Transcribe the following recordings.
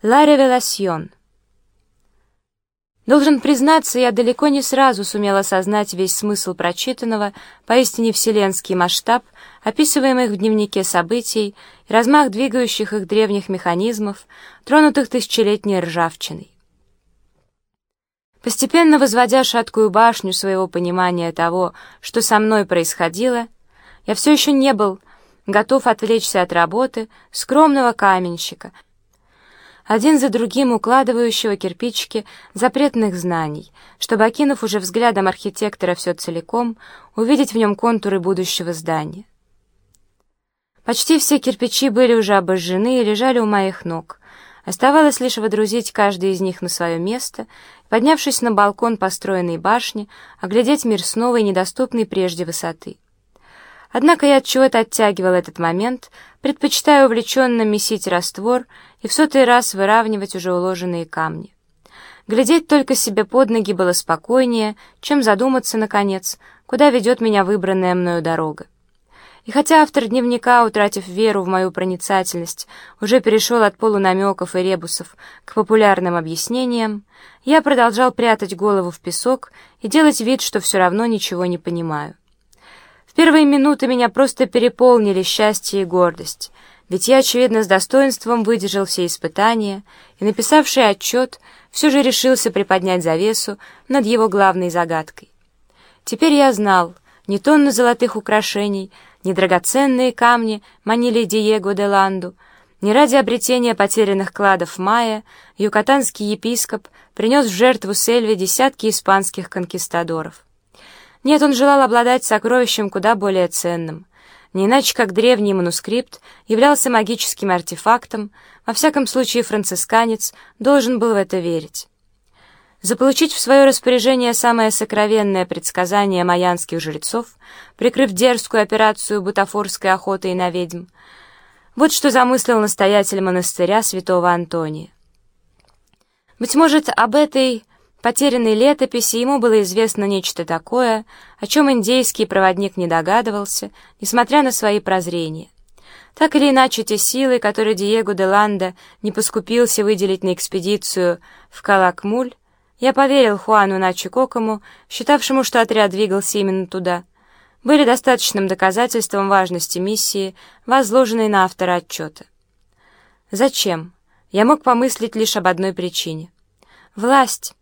Ла ревеласьон. Должен признаться, я далеко не сразу сумел осознать весь смысл прочитанного, поистине вселенский масштаб, описываемых в дневнике событий и размах двигающих их древних механизмов, тронутых тысячелетней ржавчиной. Постепенно возводя шаткую башню своего понимания того, что со мной происходило, я все еще не был готов отвлечься от работы скромного каменщика — один за другим укладывающего кирпичики запретных знаний, чтобы, окинув уже взглядом архитектора все целиком, увидеть в нем контуры будущего здания. Почти все кирпичи были уже обожжены и лежали у моих ног. Оставалось лишь водрузить каждый из них на свое место, поднявшись на балкон построенной башни, оглядеть мир с новой, недоступной прежде высоты. Однако я от чего-то оттягивал этот момент, предпочитая увлеченно месить раствор и в сотый раз выравнивать уже уложенные камни. Глядеть только себе под ноги было спокойнее, чем задуматься, наконец, куда ведет меня выбранная мною дорога. И хотя автор дневника, утратив веру в мою проницательность, уже перешел от полунамеков и ребусов к популярным объяснениям, я продолжал прятать голову в песок и делать вид, что все равно ничего не понимаю первые минуты меня просто переполнили счастье и гордость, ведь я, очевидно, с достоинством выдержал все испытания, и, написавший отчет, все же решился приподнять завесу над его главной загадкой. Теперь я знал, ни тонны золотых украшений, ни драгоценные камни манили Диего де Ланду, ни ради обретения потерянных кладов Майя юкатанский епископ принес в жертву Сельве десятки испанских конкистадоров. Нет, он желал обладать сокровищем куда более ценным. Не иначе, как древний манускрипт являлся магическим артефактом, во всяком случае францисканец должен был в это верить. Заполучить в свое распоряжение самое сокровенное предсказание майянских жрецов, прикрыв дерзкую операцию бутафорской охотой на ведьм, вот что замыслил настоятель монастыря святого Антония. Быть может, об этой потерянной летописи ему было известно нечто такое, о чем индейский проводник не догадывался, несмотря на свои прозрения. Так или иначе, те силы, которые Диего де Ланда не поскупился выделить на экспедицию в Калакмуль, я поверил Хуану Начикокому, считавшему, что отряд двигался именно туда, были достаточным доказательством важности миссии, возложенной на автора отчета. Зачем? Я мог помыслить лишь об одной причине. Власть.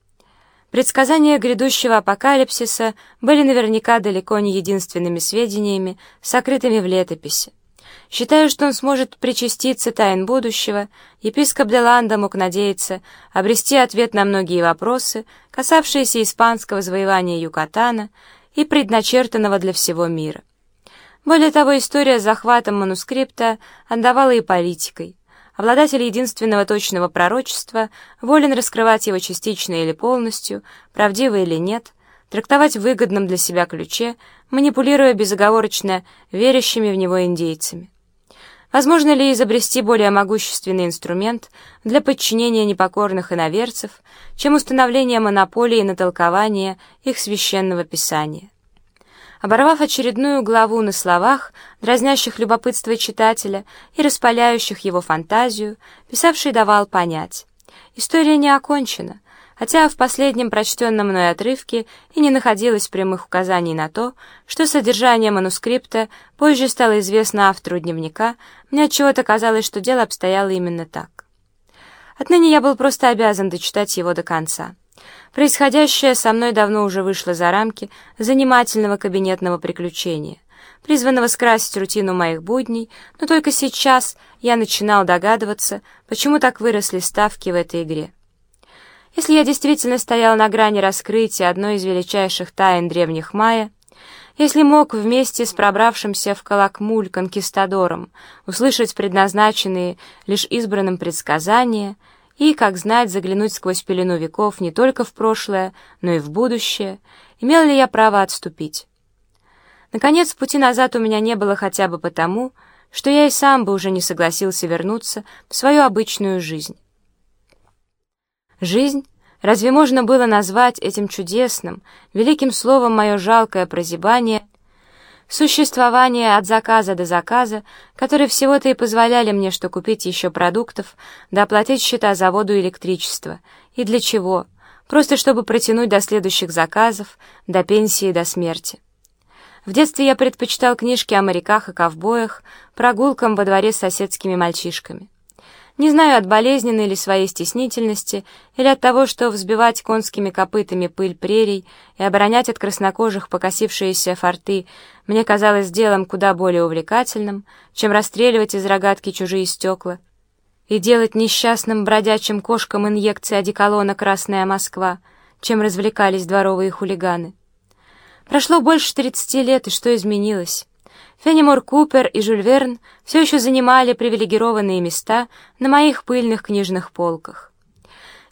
Предсказания грядущего апокалипсиса были наверняка далеко не единственными сведениями, сокрытыми в летописи. Считая, что он сможет причаститься тайн будущего, епископ Деланда мог надеяться обрести ответ на многие вопросы, касавшиеся испанского завоевания Юкатана и предначертанного для всего мира. Более того, история с захватом манускрипта отдавала и политикой. Обладатель единственного точного пророчества волен раскрывать его частично или полностью, правдиво или нет, трактовать в выгодном для себя ключе, манипулируя безоговорочно верящими в него индейцами. Возможно ли изобрести более могущественный инструмент для подчинения непокорных иноверцев, чем установление монополии на толкование их священного писания? Оборвав очередную главу на словах, дразнящих любопытство читателя и распаляющих его фантазию, писавший давал понять. История не окончена, хотя в последнем прочтенном мной отрывке и не находилось прямых указаний на то, что содержание манускрипта позже стало известно автору дневника, мне отчего-то казалось, что дело обстояло именно так. Отныне я был просто обязан дочитать его до конца. Происходящее со мной давно уже вышло за рамки занимательного кабинетного приключения, призванного скрасить рутину моих будней, но только сейчас я начинал догадываться, почему так выросли ставки в этой игре. Если я действительно стоял на грани раскрытия одной из величайших тайн древних майя, если мог вместе с пробравшимся в Калакмуль конкистадором услышать предназначенные лишь избранным предсказания — и, как знать, заглянуть сквозь пелену веков не только в прошлое, но и в будущее, имел ли я право отступить. Наконец, пути назад у меня не было хотя бы потому, что я и сам бы уже не согласился вернуться в свою обычную жизнь. Жизнь? Разве можно было назвать этим чудесным, великим словом мое жалкое прозябание существование от заказа до заказа, которые всего-то и позволяли мне что купить еще продуктов, да оплатить счета за воду и электричество. И для чего? Просто чтобы протянуть до следующих заказов, до пенсии, до смерти. В детстве я предпочитал книжки о моряках и ковбоях, прогулкам во дворе с соседскими мальчишками. Не знаю, от болезненной или своей стеснительности, или от того, что взбивать конскими копытами пыль прерий и оборонять от краснокожих покосившиеся форты мне казалось делом куда более увлекательным, чем расстреливать из рогатки чужие стекла и делать несчастным бродячим кошкам инъекции одеколона «Красная Москва», чем развлекались дворовые хулиганы. Прошло больше тридцати лет, и что изменилось? Феннимор Купер и Жюль Верн все еще занимали привилегированные места на моих пыльных книжных полках.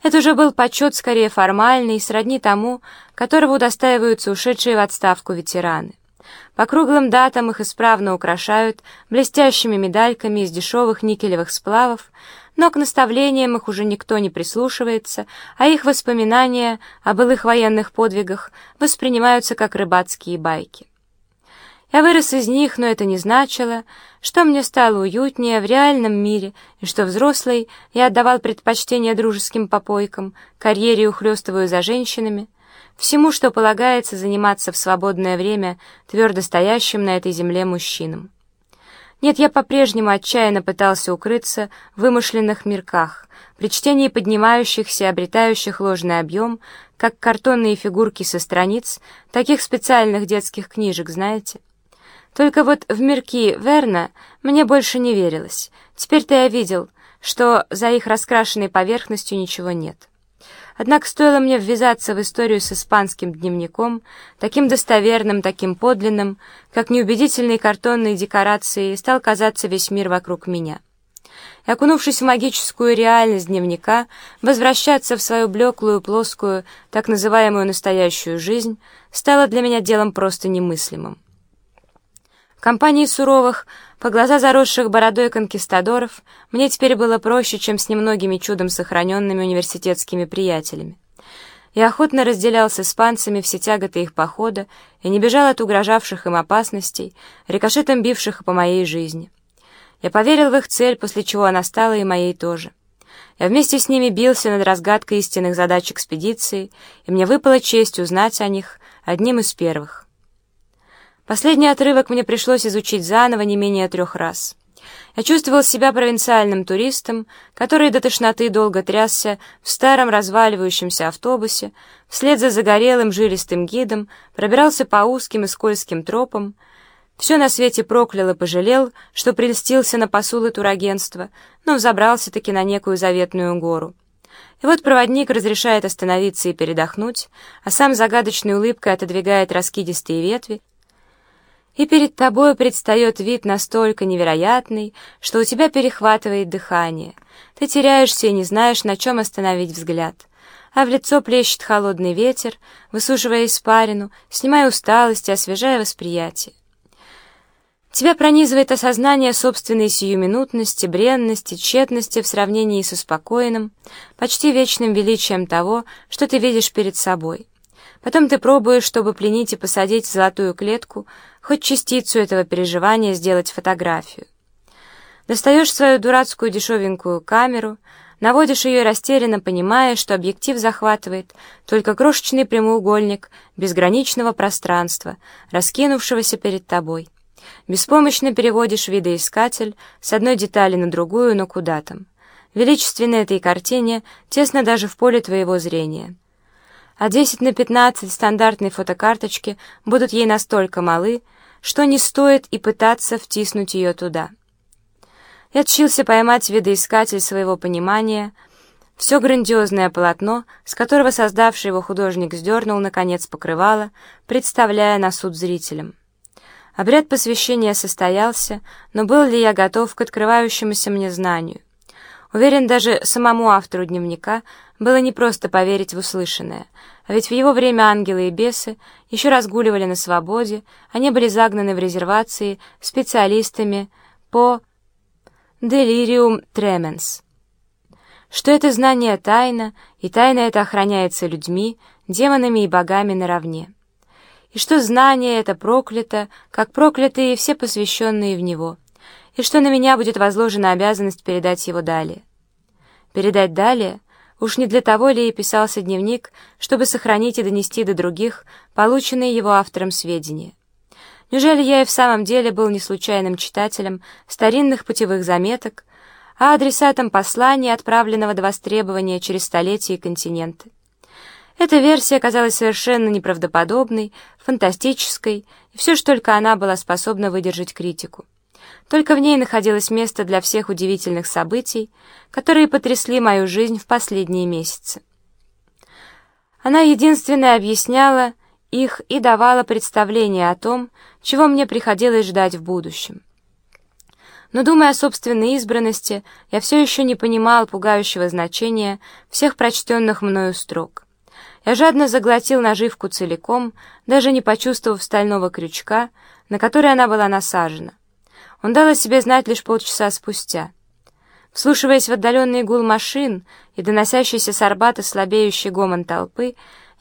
Это уже был почет скорее формальный, сродни тому, которого удостаиваются ушедшие в отставку ветераны. По круглым датам их исправно украшают блестящими медальками из дешевых никелевых сплавов, но к наставлениям их уже никто не прислушивается, а их воспоминания о былых военных подвигах воспринимаются как рыбацкие байки. Я вырос из них, но это не значило, что мне стало уютнее в реальном мире, и что взрослый я отдавал предпочтение дружеским попойкам, карьере ухлёстываю за женщинами, всему, что полагается заниматься в свободное время твердо стоящим на этой земле мужчинам. Нет, я по-прежнему отчаянно пытался укрыться в вымышленных мирках, при чтении поднимающихся и обретающих ложный объем, как картонные фигурки со страниц таких специальных детских книжек, знаете? Только вот в мирки Верна мне больше не верилось. Теперь-то я видел, что за их раскрашенной поверхностью ничего нет. Однако стоило мне ввязаться в историю с испанским дневником, таким достоверным, таким подлинным, как неубедительные картонные декорации, стал казаться весь мир вокруг меня. И, окунувшись в магическую реальность дневника, возвращаться в свою блеклую, плоскую, так называемую настоящую жизнь, стало для меня делом просто немыслимым компании суровых, по глаза заросших бородой конкистадоров, мне теперь было проще, чем с немногими чудом сохраненными университетскими приятелями. Я охотно разделял с испанцами все тяготы их похода и не бежал от угрожавших им опасностей, рикошетом бивших по моей жизни. Я поверил в их цель, после чего она стала и моей тоже. Я вместе с ними бился над разгадкой истинных задач экспедиции, и мне выпала честь узнать о них одним из первых. Последний отрывок мне пришлось изучить заново не менее трех раз. Я чувствовал себя провинциальным туристом, который до тошноты долго трясся в старом разваливающемся автобусе, вслед за загорелым жилистым гидом пробирался по узким и скользким тропам, все на свете проклял и пожалел, что прельстился на посулы турагентства, но взобрался-таки на некую заветную гору. И вот проводник разрешает остановиться и передохнуть, а сам загадочной улыбкой отодвигает раскидистые ветви, и перед тобой предстает вид настолько невероятный, что у тебя перехватывает дыхание. Ты теряешься и не знаешь, на чем остановить взгляд. А в лицо плещет холодный ветер, высушивая испарину, снимая усталость и освежая восприятие. Тебя пронизывает осознание собственной сиюминутности, бренности, тщетности в сравнении с успокоенным, почти вечным величием того, что ты видишь перед собой. Потом ты пробуешь, чтобы пленить и посадить в золотую клетку, хоть частицу этого переживания сделать фотографию. Достаешь свою дурацкую дешевенькую камеру, наводишь ее растерянно, понимая, что объектив захватывает только крошечный прямоугольник безграничного пространства, раскинувшегося перед тобой. Беспомощно переводишь видоискатель с одной детали на другую, но куда там. Величественной этой картине тесно даже в поле твоего зрения а 10 на 15 стандартной фотокарточки будут ей настолько малы, что не стоит и пытаться втиснуть ее туда. Я отчился поймать видоискатель своего понимания, все грандиозное полотно, с которого создавший его художник сдернул, наконец, покрывало, представляя на суд зрителям. Обряд посвящения состоялся, но был ли я готов к открывающемуся мне знанию? Уверен, даже самому автору дневника было непросто поверить в услышанное, а ведь в его время ангелы и бесы еще разгуливали на свободе, они были загнаны в резервации специалистами по delirium tremens. Что это знание тайна, и тайна это охраняется людьми, демонами и богами наравне. и что знание это проклято, как прокляты и все посвященные в него, и что на меня будет возложена обязанность передать его далее. Передать далее? Уж не для того ли и писался дневник, чтобы сохранить и донести до других полученные его автором сведения? Неужели я и в самом деле был не случайным читателем старинных путевых заметок, а адресатом послания, отправленного до востребования через столетия и континенты? Эта версия казалась совершенно неправдоподобной, фантастической, и все, что только она была способна выдержать критику. Только в ней находилось место для всех удивительных событий, которые потрясли мою жизнь в последние месяцы. Она единственная объясняла их и давала представление о том, чего мне приходилось ждать в будущем. Но, думая о собственной избранности, я все еще не понимал пугающего значения всех прочтенных мною строк. Я жадно заглотил наживку целиком, даже не почувствовав стального крючка, на который она была насажена. Он дал о себе знать лишь полчаса спустя. Вслушиваясь в отдаленный гул машин и доносящийся с Арбата слабеющий гомон толпы,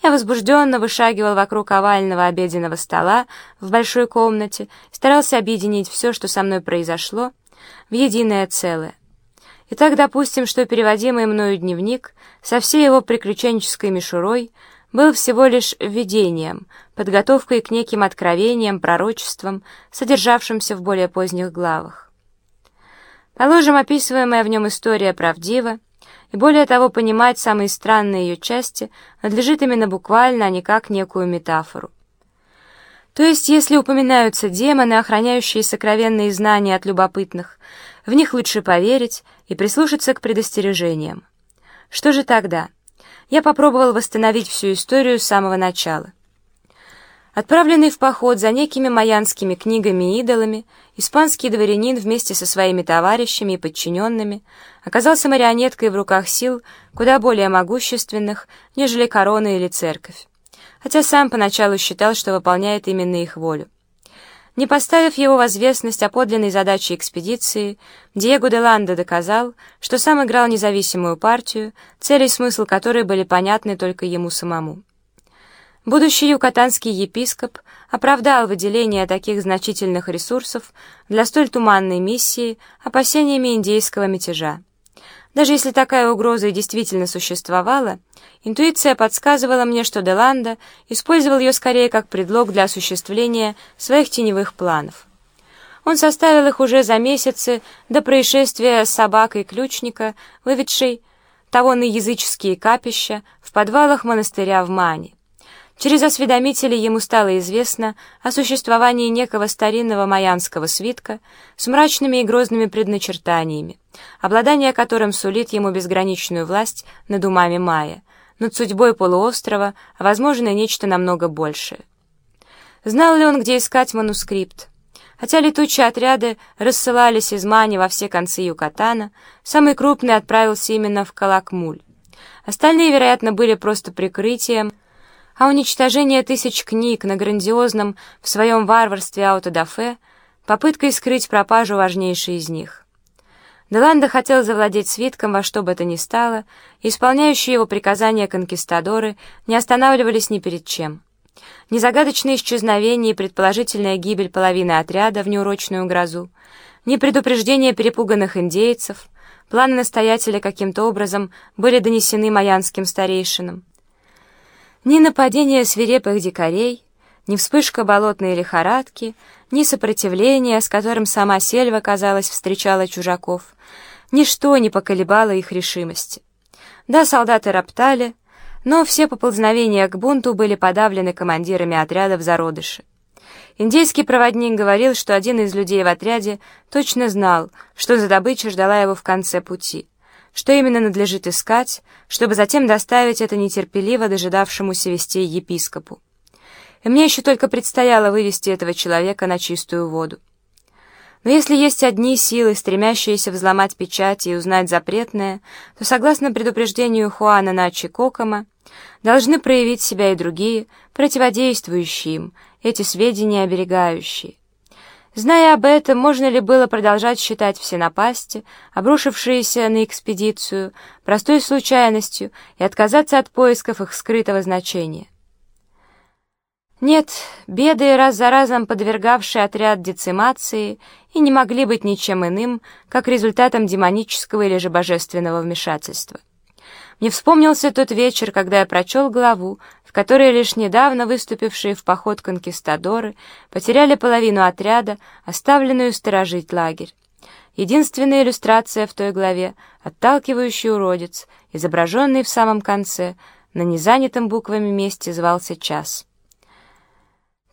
я возбужденно вышагивал вокруг овального обеденного стола в большой комнате старался объединить все, что со мной произошло, в единое целое. Итак, допустим, что переводимый мною дневник со всей его приключенческой мишурой был всего лишь введением, подготовкой к неким откровениям, пророчествам, содержавшимся в более поздних главах. Положим, описываемая в нем история правдива, и более того, понимать самые странные ее части надлежит именно буквально, а не как некую метафору. То есть, если упоминаются демоны, охраняющие сокровенные знания от любопытных, в них лучше поверить и прислушаться к предостережениям. Что же тогда? Я попробовал восстановить всю историю с самого начала. Отправленный в поход за некими майянскими книгами и идолами, испанский дворянин вместе со своими товарищами и подчиненными оказался марионеткой в руках сил куда более могущественных, нежели корона или церковь, хотя сам поначалу считал, что выполняет именно их волю. Не поставив его в известность о подлинной задаче экспедиции, Диего де Ландо доказал, что сам играл независимую партию, цели и смысл которой были понятны только ему самому. Будущий юкатанский епископ оправдал выделение таких значительных ресурсов для столь туманной миссии опасениями индейского мятежа. Даже если такая угроза и действительно существовала, интуиция подсказывала мне, что Деланда использовал ее скорее как предлог для осуществления своих теневых планов. Он составил их уже за месяцы до происшествия с собакой ключника, выведшей того на языческие капища в подвалах монастыря в Мане. Через осведомителей ему стало известно о существовании некого старинного майянского свитка с мрачными и грозными предначертаниями, обладание которым сулит ему безграничную власть над умами майя, над судьбой полуострова, а, возможно, и нечто намного большее. Знал ли он, где искать манускрипт? Хотя летучие отряды рассылались из Мани во все концы Юкатана, самый крупный отправился именно в Калакмуль. Остальные, вероятно, были просто прикрытием, а уничтожение тысяч книг на грандиозном в своем варварстве аутодафе — попыткой скрыть пропажу важнейшей из них. Деланда хотел завладеть свитком во что бы то ни стало, и исполняющие его приказания конкистадоры не останавливались ни перед чем. Ни загадочное исчезновение и предположительная гибель половины отряда в неурочную грозу, ни предупреждение перепуганных индейцев, планы настоятеля каким-то образом были донесены майянским старейшинам. Ни нападение свирепых дикарей, ни вспышка болотной лихорадки, ни сопротивление, с которым сама сельва, казалось, встречала чужаков, ничто не поколебало их решимости. Да, солдаты роптали, но все поползновения к бунту были подавлены командирами отрядов зародыши. Индейский проводник говорил, что один из людей в отряде точно знал, что за добыча ждала его в конце пути что именно надлежит искать, чтобы затем доставить это нетерпеливо дожидавшемуся вестей епископу. Мне еще только предстояло вывести этого человека на чистую воду. Но если есть одни силы, стремящиеся взломать печати и узнать запретное, то, согласно предупреждению Хуана Начи Кокома, должны проявить себя и другие, противодействующие им, эти сведения оберегающие. Зная об этом, можно ли было продолжать считать все напасти, обрушившиеся на экспедицию, простой случайностью и отказаться от поисков их скрытого значения? Нет, беды, раз за разом подвергавшие отряд децимации, и не могли быть ничем иным, как результатом демонического или же божественного вмешательства. Мне вспомнился тот вечер, когда я прочел главу, в которой лишь недавно выступившие в поход конкистадоры потеряли половину отряда, оставленную сторожить лагерь. Единственная иллюстрация в той главе — отталкивающий уродец, изображенный в самом конце, на незанятом буквами месте звался час.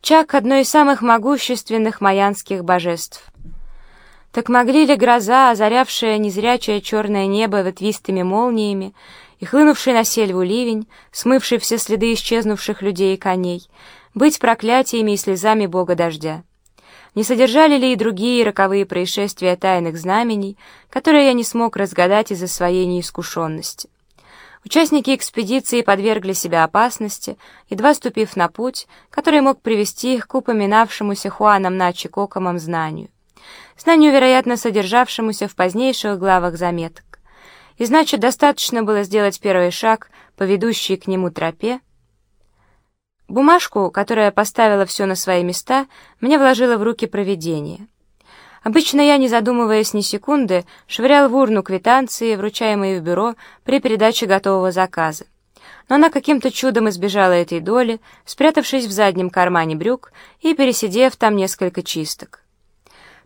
Чак — одно из самых могущественных майянских божеств. Так могли ли гроза, озарявшая незрячее черное небо ветвистыми молниями, и хлынувший на сельву ливень, смывший все следы исчезнувших людей и коней, быть проклятиями и слезами бога дождя? Не содержали ли и другие роковые происшествия тайных знамений, которые я не смог разгадать из-за своей неискушенности? Участники экспедиции подвергли себя опасности, едва ступив на путь, который мог привести их к упоминавшемуся Хуаном Начи Кокомом знанию. Знанию, вероятно, содержавшемуся в позднейших главах заметок. И значит, достаточно было сделать первый шаг по ведущей к нему тропе. Бумажку, которая поставила все на свои места, мне вложила в руки провидение. Обычно я, не задумываясь ни секунды, швырял в урну квитанции, вручаемые в бюро при передаче готового заказа. Но она каким-то чудом избежала этой доли, спрятавшись в заднем кармане брюк и пересидев там несколько чисток.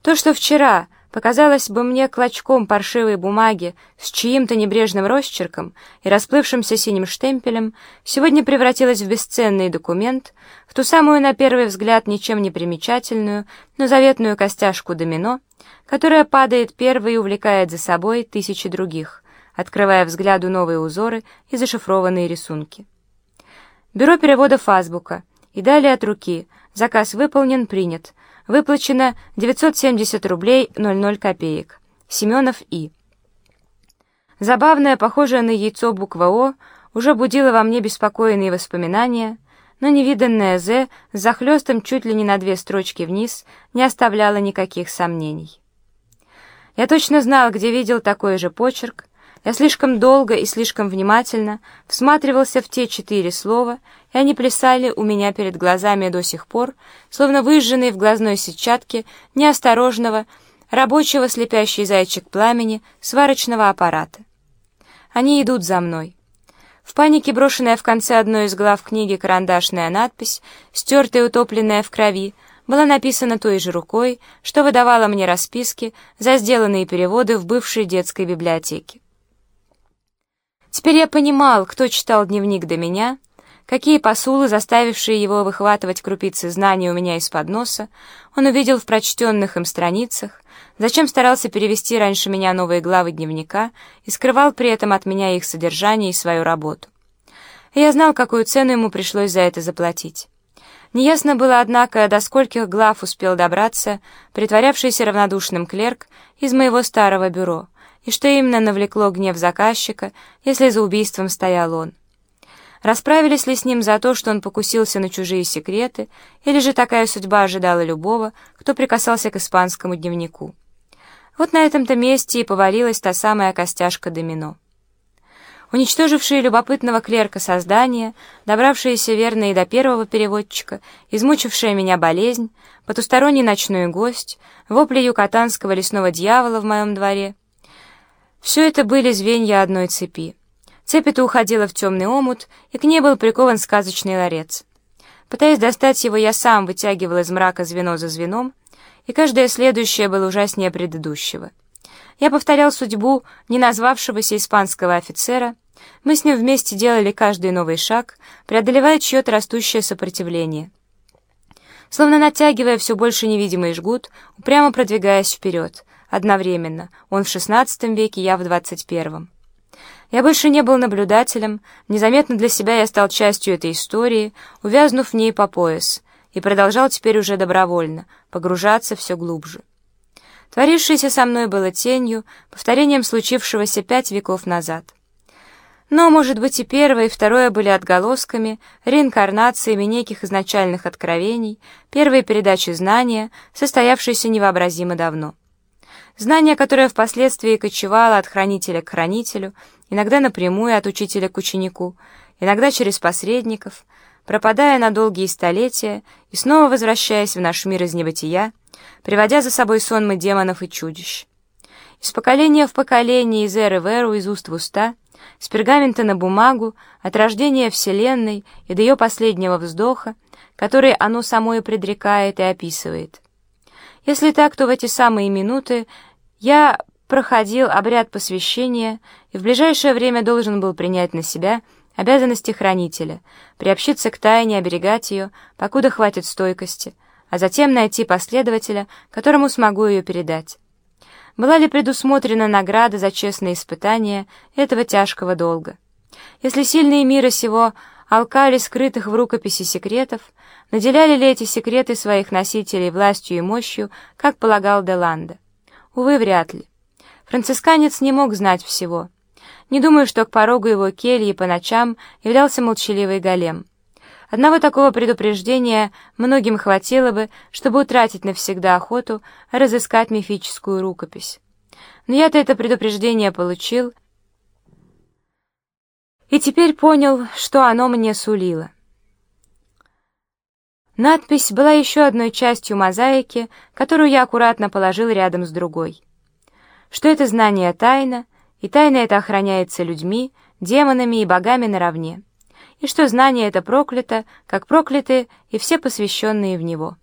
То, что вчера показалось бы мне клочком паршивой бумаги с чьим-то небрежным росчерком и расплывшимся синим штемпелем, сегодня превратилось в бесценный документ, в ту самую, на первый взгляд, ничем не примечательную, но заветную костяшку домино, которая падает первой и увлекает за собой тысячи других, открывая взгляду новые узоры и зашифрованные рисунки. Бюро переводов азбука, и далее от руки, заказ выполнен, принят — Выплачено 970 рублей 00 копеек. Семенов И. Забавная, похожая на яйцо буква О, уже будила во мне беспокойные воспоминания, но невиданная З с захлестом чуть ли не на две строчки вниз не оставляла никаких сомнений. Я точно знал, где видел такой же почерк, я слишком долго и слишком внимательно всматривался в те четыре слова, и они плясали у меня перед глазами до сих пор, словно выжженные в глазной сетчатке неосторожного, рабочего слепящий зайчик пламени сварочного аппарата. Они идут за мной. В панике брошенная в конце одной из глав книги карандашная надпись, стертая и утопленная в крови, была написана той же рукой, что выдавала мне расписки за сделанные переводы в бывшей детской библиотеке. Теперь я понимал, кто читал дневник до меня, какие посулы, заставившие его выхватывать крупицы знаний у меня из-под носа, он увидел в прочтенных им страницах, зачем старался перевести раньше меня новые главы дневника и скрывал при этом от меня их содержание и свою работу. И я знал, какую цену ему пришлось за это заплатить. Неясно было, однако, до скольких глав успел добраться притворявшийся равнодушным клерк из моего старого бюро — и что именно навлекло гнев заказчика, если за убийством стоял он. Расправились ли с ним за то, что он покусился на чужие секреты, или же такая судьба ожидала любого, кто прикасался к испанскому дневнику? Вот на этом-то месте и повалилась та самая костяшка домино. Уничтожившие любопытного клерка создания, добравшиеся верно и до первого переводчика, измучившая меня болезнь, потусторонний ночной гость, вопли юкатанского лесного дьявола в моем дворе — все это были звенья одной цепи. Цепь эта уходила в темный омут, и к ней был прикован сказочный ларец. Пытаясь достать его, я сам вытягивал из мрака звено за звеном, и каждое следующее было ужаснее предыдущего. Я повторял судьбу не назвавшегося испанского офицера, мы с ним вместе делали каждый новый шаг, преодолевая чье-то растущее сопротивление. Словно натягивая все больше невидимый жгут, упрямо продвигаясь вперед — одновременно. Он в XVI веке, я в XXI. Я больше не был наблюдателем, незаметно для себя я стал частью этой истории, увязнув в ней по пояс, и продолжал теперь уже добровольно, погружаться все глубже. Творившееся со мной было тенью, повторением случившегося пять веков назад. Но, может быть, и первое, и второе были отголосками, реинкарнациями неких изначальных откровений, первой передачи знания, состоявшейся невообразимо давно. Знание, которое впоследствии кочевало от хранителя к хранителю, иногда напрямую от учителя к ученику, иногда через посредников, пропадая на долгие столетия и снова возвращаясь в наш мир из небытия, приводя за собой сонмы демонов и чудищ. Из поколения в поколение, из эры в эру, из уст в уста, с пергамента на бумагу, от рождения Вселенной и до ее последнего вздоха, который оно само и предрекает и описывает. Если так, то в эти самые минуты я проходил обряд посвящения и в ближайшее время должен был принять на себя обязанности хранителя, приобщиться к тайне, оберегать ее, покуда хватит стойкости, а затем найти последователя, которому смогу ее передать. Была ли предусмотрена награда за честное испытание этого тяжкого долга? Если сильные мира сего алкали скрытых в рукописи секретов, наделяли ли эти секреты своих носителей властью и мощью, как полагал Деланда? Увы, вряд ли. Францисканец не мог знать всего. Не думаю, что к порогу его кельи по ночам являлся молчаливый голем. Одного такого предупреждения многим хватило бы, чтобы утратить навсегда охоту разыскать мифическую рукопись. Но я-то это предупреждение получил, и теперь понял, что оно мне сулило. Надпись была еще одной частью мозаики, которую я аккуратно положил рядом с другой. Что это знание тайна, и тайна это охраняется людьми, демонами и богами наравне, и что знание это проклято, как прокляты и все посвященные в него.